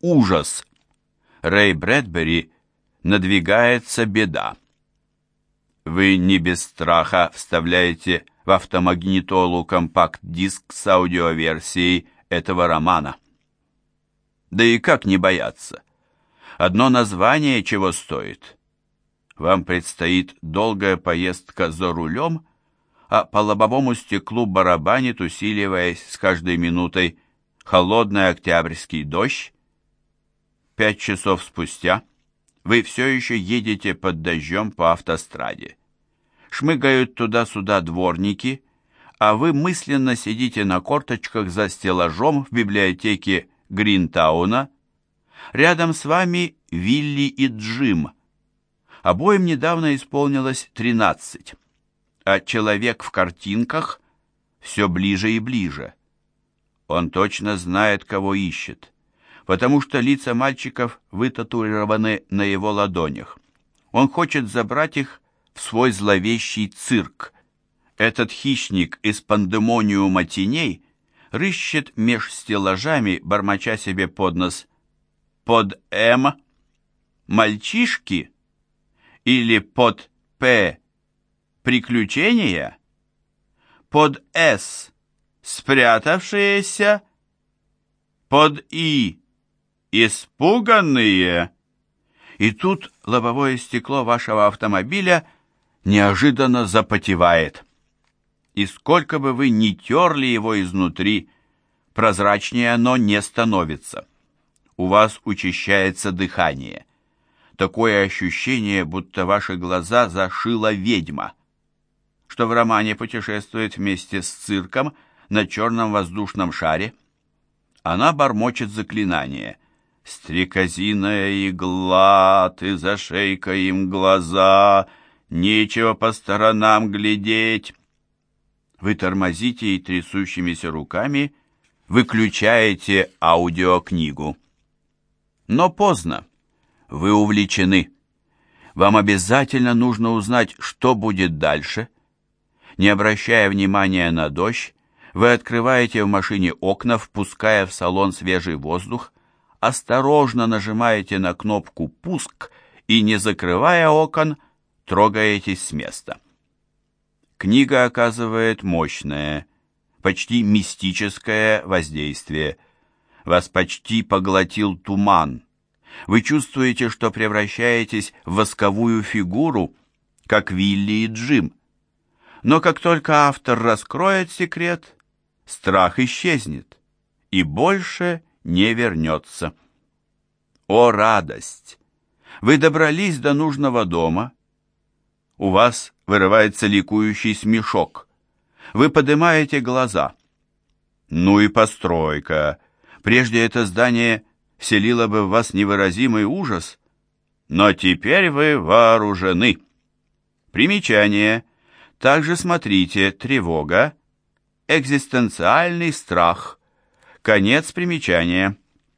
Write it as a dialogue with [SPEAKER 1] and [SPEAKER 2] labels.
[SPEAKER 1] ужас. Рэй Брэдбери надвигается беда. Вы не без страха вставляете в автомагнитолу компакт-диск с аудиоверсией этого романа. Да и как не бояться? Одно название чего стоит. Вам предстоит долгая поездка за рулем, а по лобовому стеклу барабанит, усиливаясь с каждой минутой, холодный октябрьский дождь. Пять часов спустя вы все еще едете под дождем по автостраде. Шмыгают туда-сюда дворники, а вы мысленно сидите на корточках за стеллажом в библиотеке Гринтауна. Рядом с вами Вилли и Джим. Обоим недавно исполнилось 13, а человек в картинках все ближе и ближе. Он точно знает, кого ищет, потому что лица мальчиков вытатуированы на его ладонях. Он хочет забрать их в свой зловещий цирк. Этот хищник из пандемониума теней рыщет меж стеллажами, бормоча себе под нос «Под М? Мальчишки? Или под П? Приключения? Под С? Спрятавшиеся? Под И? Испуганные?» И тут лобовое стекло вашего автомобиля – неожиданно запотевает. И сколько бы вы ни терли его изнутри, прозрачнее оно не становится. У вас учащается дыхание. Такое ощущение, будто ваши глаза зашила ведьма, что в романе путешествует вместе с цирком на черном воздушном шаре. Она бормочет заклинание. «Стрекозиная игла, ты зашейка им глаза!» Нечего по сторонам глядеть. Вы тормозите и трясущимися руками выключаете аудиокнигу. Но поздно. Вы увлечены. Вам обязательно нужно узнать, что будет дальше. Не обращая внимания на дождь, вы открываете в машине окна, впуская в салон свежий воздух, осторожно нажимаете на кнопку «Пуск» и, не закрывая окон, трогаетесь с места. Книга оказывает мощное, почти мистическое воздействие. Вас почти поглотил туман. Вы чувствуете, что превращаетесь в восковую фигуру, как Вилли и Джим. Но как только автор раскроет секрет, страх исчезнет и больше не вернется. О, радость! Вы добрались до нужного дома, у вас вырывается ликующий смешок. Вы поднимаете глаза. Ну и постройка. Прежде это здание вселило бы в вас невыразимый ужас, но теперь вы вооружены. Примечание. Также смотрите тревога, экзистенциальный страх. Конец примечания.